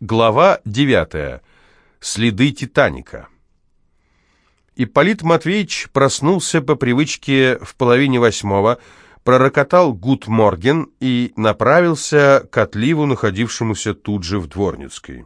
Глава 9. Следы Титаника. Ипполит Матвеевич проснулся по привычке в половине восьмого, пророкотал «Гуд Морген» и направился к отливу, находившемуся тут же в Дворницкой.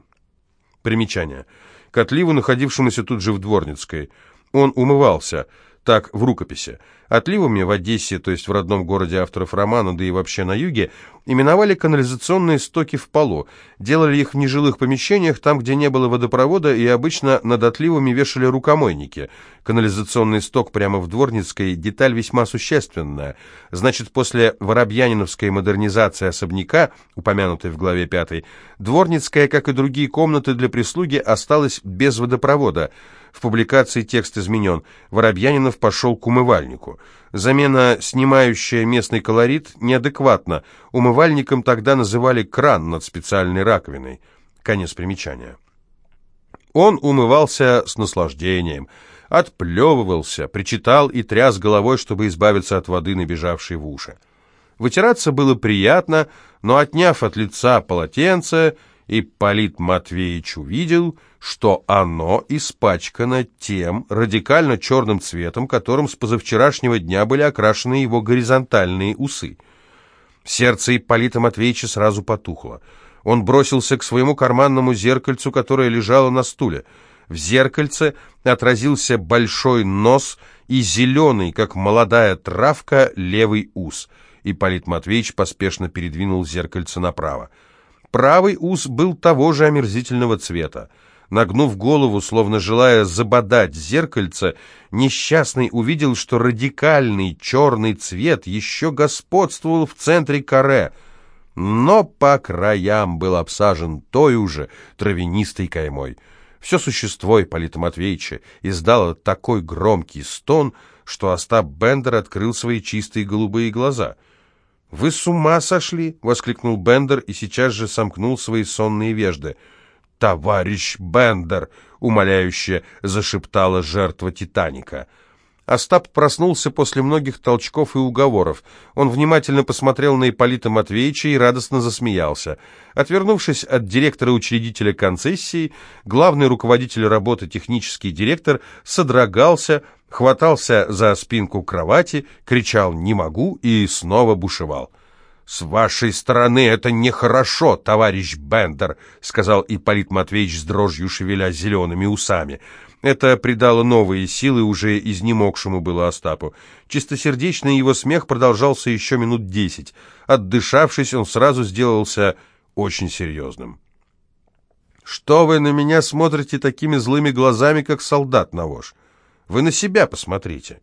Примечание. К отливу, находившемуся тут же в Дворницкой. Он умывался – так в рукописи. Отливами в Одессе, то есть в родном городе авторов романа, да и вообще на юге, именовали канализационные стоки в полу. Делали их в нежилых помещениях, там, где не было водопровода, и обычно над отливами вешали рукомойники. Канализационный сток прямо в Дворницкой – деталь весьма существенная. Значит, после воробьяниновской модернизации особняка, упомянутой в главе 5, Дворницкая, как и другие комнаты для прислуги, осталась без водопровода – в публикации текст изменен. Воробьянинов пошел к умывальнику. Замена, снимающая местный колорит, неадекватна. Умывальником тогда называли кран над специальной раковиной. Конец примечания. Он умывался с наслаждением, отплевывался, причитал и тряс головой, чтобы избавиться от воды, набежавшей в уши. Вытираться было приятно, но, отняв от лица полотенце, и Полит Матвеевич увидел, что оно испачкано тем радикально черным цветом, которым с позавчерашнего дня были окрашены его горизонтальные усы. Сердце Ипполита Матвеевича сразу потухло. Он бросился к своему карманному зеркальцу, которое лежало на стуле. В зеркальце отразился большой нос и зеленый, как молодая травка, левый ус. Ипполит Матвеевич поспешно передвинул зеркальце направо. Правый ус был того же омерзительного цвета. Нагнув голову, словно желая забодать зеркальце, несчастный увидел, что радикальный черный цвет еще господствовал в центре каре, но по краям был обсажен той уже травянистой каймой. Все существо Ипполита Матвеевича издало такой громкий стон, что Остап Бендер открыл свои чистые голубые глаза — «Вы с ума сошли!» — воскликнул Бендер и сейчас же сомкнул свои сонные вежды. «Товарищ Бендер!» — умоляюще зашептала жертва Титаника. Остап проснулся после многих толчков и уговоров. Он внимательно посмотрел на Ипполита Матвеевича и радостно засмеялся. Отвернувшись от директора-учредителя концессии, главный руководитель работы технический директор содрогался, хватался за спинку кровати, кричал «не могу» и снова бушевал. «С вашей стороны это нехорошо, товарищ Бендер», — сказал Ипполит Матвеевич с дрожью шевеля зелеными усами. Это придало новые силы уже изнемогшему было Остапу. Чистосердечный его смех продолжался еще минут десять. Отдышавшись, он сразу сделался очень серьезным. «Что вы на меня смотрите такими злыми глазами, как солдат на вож? Вы на себя посмотрите.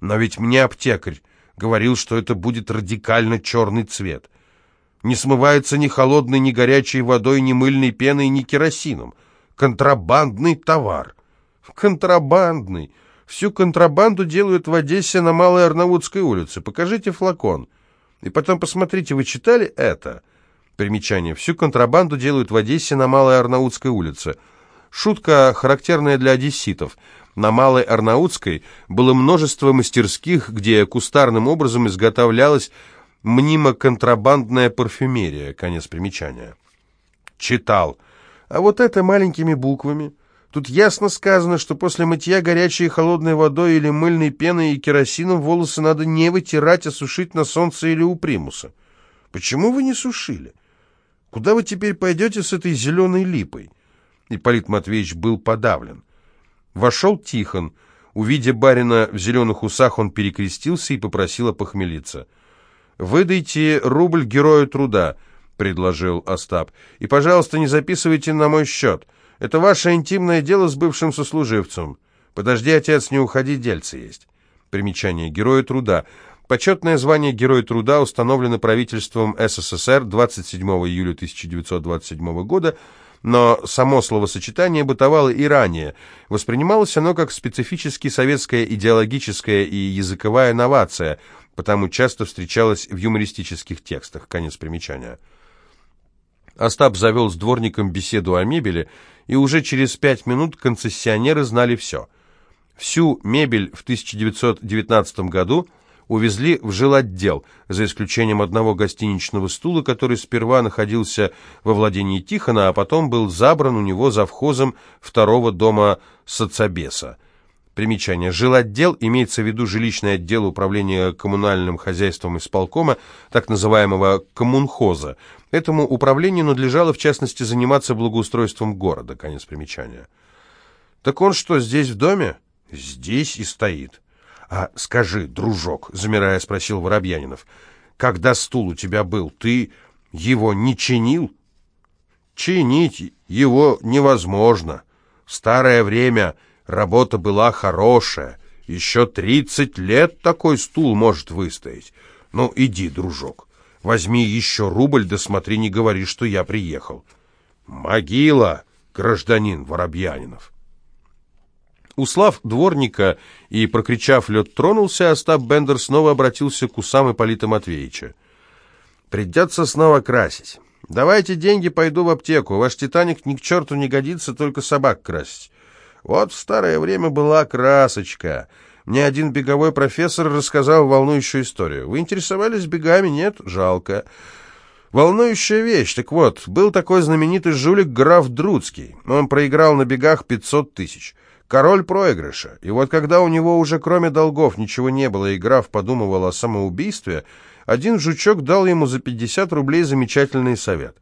Но ведь мне аптекарь говорил, что это будет радикально черный цвет. Не смывается ни холодной, ни горячей водой, ни мыльной пеной, ни керосином. Контрабандный товар. Контрабандный. Всю контрабанду делают в Одессе на Малой Арнаутской улице. Покажите флакон. И потом посмотрите, вы читали это? Примечание. Всю контрабанду делают в Одессе на Малой Арнаутской улице. Шутка, характерная для одесситов. На Малой Арнаутской было множество мастерских, где кустарным образом изготовлялась мнимо-контрабандная парфюмерия. Конец примечания. Читал. А вот это маленькими буквами. Тут ясно сказано, что после мытья горячей и холодной водой или мыльной пеной и керосином волосы надо не вытирать, а сушить на солнце или у примуса. Почему вы не сушили? Куда вы теперь пойдете с этой зеленой липой? Ипполит Матвеевич был подавлен. Вошел Тихон. Увидя барина в зеленых усах, он перекрестился и попросил опохмелиться. «Выдайте рубль герою труда», — предложил Остап. «И, пожалуйста, не записывайте на мой счет. Это ваше интимное дело с бывшим сослуживцем. Подожди, отец, не уходи, дельце есть». Примечание. Героя труда. Почетное звание Героя труда установлено правительством СССР 27 июля 1927 года но само словосочетание бытовало и ранее. Воспринималось оно как специфически советская идеологическая и языковая новация, потому часто встречалось в юмористических текстах. Конец примечания. Остап завел с дворником беседу о мебели, и уже через пять минут концессионеры знали все. Всю мебель в 1919 году увезли в жилотдел, за исключением одного гостиничного стула, который сперва находился во владении Тихона, а потом был забран у него завхозом второго дома соцобеса. Примечание. Жилотдел имеется в виду жилищный отдел управления коммунальным хозяйством исполкома, так называемого коммунхоза. Этому управлению надлежало, в частности, заниматься благоустройством города. Конец примечания. «Так он что, здесь в доме?» «Здесь и стоит». «А скажи, дружок», — замирая, спросил Воробьянинов, «когда стул у тебя был, ты его не чинил?» «Чинить его невозможно. В старое время работа была хорошая. Еще тридцать лет такой стул может выстоять. Ну, иди, дружок, возьми еще рубль, да смотри, не говори, что я приехал». «Могила, гражданин Воробьянинов». Услав дворника и, прокричав «лед тронулся», Остап Бендер снова обратился к усам Ипполита Матвеевича. «Придется снова красить. Давайте деньги, пойду в аптеку. Ваш «Титаник» ни к черту не годится, только собак красить. Вот в старое время была красочка. Мне один беговой профессор рассказал волнующую историю. Вы интересовались бегами? Нет? Жалко». Волнующая вещь. Так вот, был такой знаменитый жулик граф Друцкий. Он проиграл на бегах 500 тысяч. Король проигрыша. И вот когда у него уже кроме долгов ничего не было, и граф подумывал о самоубийстве, один жучок дал ему за 50 рублей замечательный совет.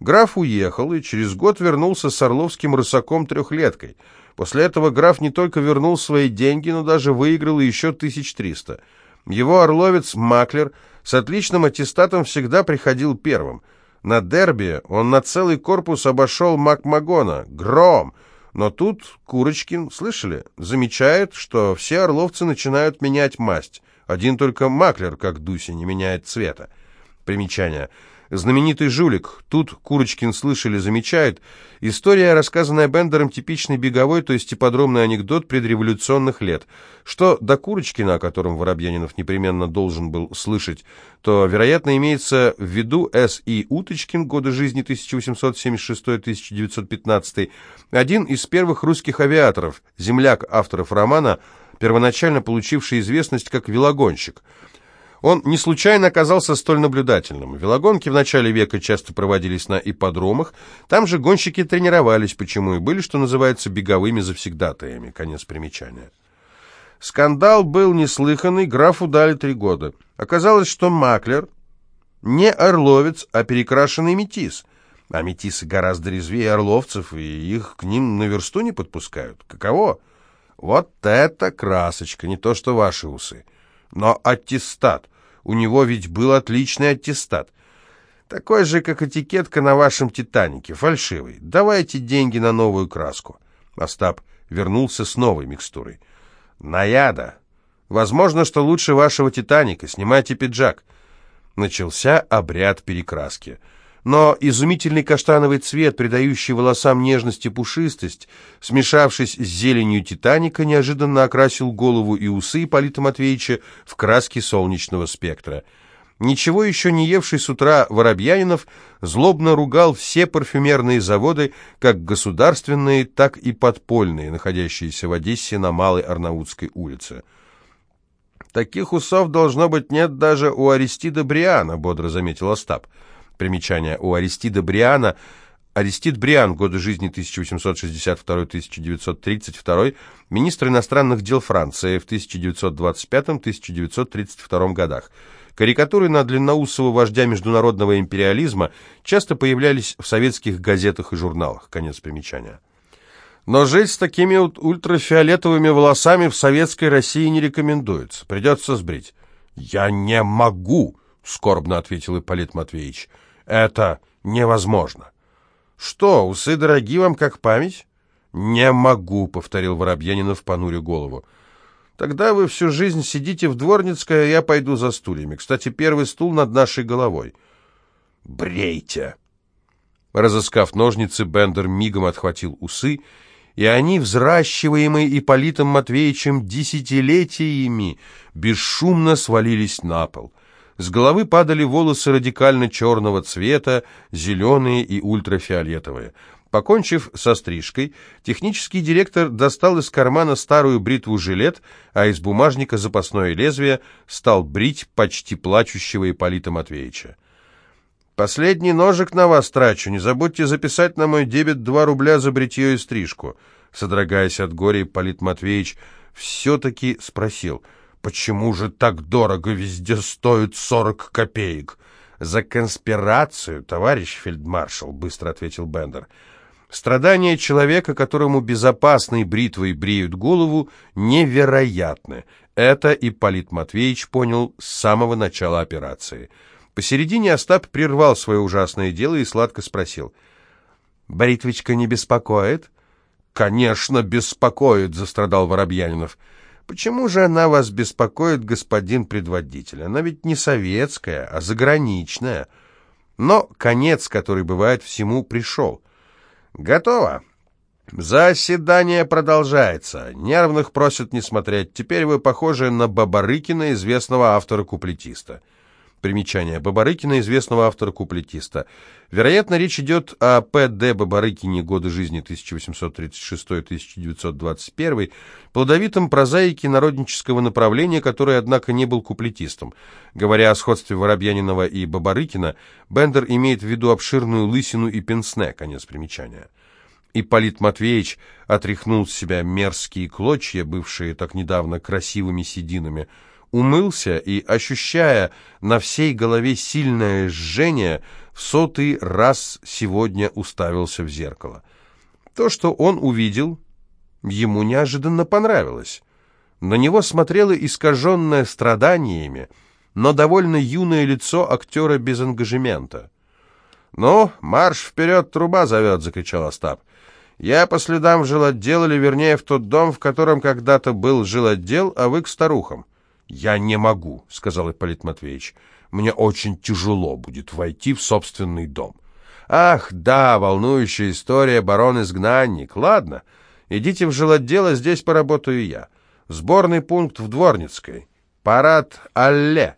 Граф уехал и через год вернулся с орловским рысаком-трехлеткой. После этого граф не только вернул свои деньги, но даже выиграл еще 1300. Его орловец Маклер с отличным аттестатом всегда приходил первым. На дерби он на целый корпус обошел Макмагона. Гром! Но тут Курочкин, слышали, замечает, что все орловцы начинают менять масть. Один только маклер, как Дуся, не меняет цвета. Примечание. Знаменитый жулик. Тут Курочкин, слышали, замечает. История, рассказанная Бендером, типичный беговой, то есть ипподромный анекдот предреволюционных лет. Что до Курочкина, о котором Воробьянинов непременно должен был слышать, то, вероятно, имеется в виду С. И. Уточкин, годы жизни 1876-1915, один из первых русских авиаторов, земляк авторов романа, первоначально получивший известность как велогонщик – он не случайно оказался столь наблюдательным. Велогонки в начале века часто проводились на ипподромах, там же гонщики тренировались, почему и были, что называется, беговыми завсегдатаями. Конец примечания. Скандал был неслыханный, графу дали три года. Оказалось, что маклер не орловец, а перекрашенный метис. А метисы гораздо резвее орловцев, и их к ним на версту не подпускают. Каково? Вот это красочка, не то что ваши усы. Но аттестат. У него ведь был отличный аттестат. Такой же, как этикетка на вашем «Титанике», фальшивый. Давайте деньги на новую краску. Остап вернулся с новой микстурой. Наяда. Возможно, что лучше вашего «Титаника». Снимайте пиджак. Начался обряд перекраски но изумительный каштановый цвет, придающий волосам нежность и пушистость, смешавшись с зеленью Титаника, неожиданно окрасил голову и усы Ипполита Матвеевича в краски солнечного спектра. Ничего еще не евший с утра Воробьянинов злобно ругал все парфюмерные заводы, как государственные, так и подпольные, находящиеся в Одессе на Малой Арнаутской улице. «Таких усов, должно быть, нет даже у Аристида Бриана», — бодро заметил Остап. Примечание. У Аристида Бриана Аристид Бриан, годы жизни 1862-1932, министр иностранных дел Франции в 1925-1932 годах. Карикатуры на длинноусого вождя международного империализма часто появлялись в советских газетах и журналах. Конец примечания. Но жить с такими ультрафиолетовыми волосами в советской России не рекомендуется. Придется сбрить. «Я не могу», — скорбно ответил Ипполит Матвеевич. Это невозможно. Что, усы дороги вам как память? Не могу, повторил Воробьянинов, понуря голову. Тогда вы всю жизнь сидите в Дворницкой, а я пойду за стульями. Кстати, первый стул над нашей головой. Брейте! Разыскав ножницы, Бендер мигом отхватил усы, и они, взращиваемые Ипполитом Матвеевичем десятилетиями, бесшумно свалились на пол. С головы падали волосы радикально черного цвета, зеленые и ультрафиолетовые. Покончив со стрижкой, технический директор достал из кармана старую бритву-жилет, а из бумажника запасное лезвие стал брить почти плачущего Ипполита Матвеевича. «Последний ножик на вас трачу. Не забудьте записать на мой дебет два рубля за бритье и стрижку». Содрогаясь от горя, Ипполит Матвеевич все-таки спросил, «Почему же так дорого везде стоит сорок копеек?» «За конспирацию, товарищ фельдмаршал», — быстро ответил Бендер. Страдания человека, которому безопасной бритвой бреют голову, невероятны. Это Ипполит Матвеевич понял с самого начала операции. Посередине Остап прервал свое ужасное дело и сладко спросил. «Бритвочка не беспокоит?» «Конечно, беспокоит», — застрадал Воробьянинов. «Почему же она вас беспокоит, господин предводитель? Она ведь не советская, а заграничная. Но конец, который бывает всему, пришел». «Готово. Заседание продолжается. Нервных просят не смотреть. Теперь вы похожи на Бабарыкина, известного автора-куплетиста». Примечание. Бабарыкина, известного автора-куплетиста. Вероятно, речь идет о П.Д. Боборыкине, годы жизни 1836-1921, плодовитом прозаике народнического направления, который, однако, не был куплетистом. Говоря о сходстве Воробьянинова и Боборыкина, Бендер имеет в виду обширную лысину и пенсне, конец примечания. Ипполит Матвеевич отряхнул с себя мерзкие клочья, бывшие так недавно красивыми сединами, умылся и, ощущая на всей голове сильное жжение, в сотый раз сегодня уставился в зеркало. То, что он увидел, ему неожиданно понравилось. На него смотрело искаженное страданиями, но довольно юное лицо актера без ангажемента. «Ну, марш вперед, труба зовет!» — закричал Остап. «Я по следам в жилотдел, или вернее в тот дом, в котором когда-то был жилотдел, а вы к старухам». «Я не могу», — сказал Ипполит Матвеевич. «Мне очень тяжело будет войти в собственный дом». «Ах, да, волнующая история, барон-изгнанник. Ладно, идите в жилотдел, здесь поработаю я. Сборный пункт в Дворницкой. Парад Алле».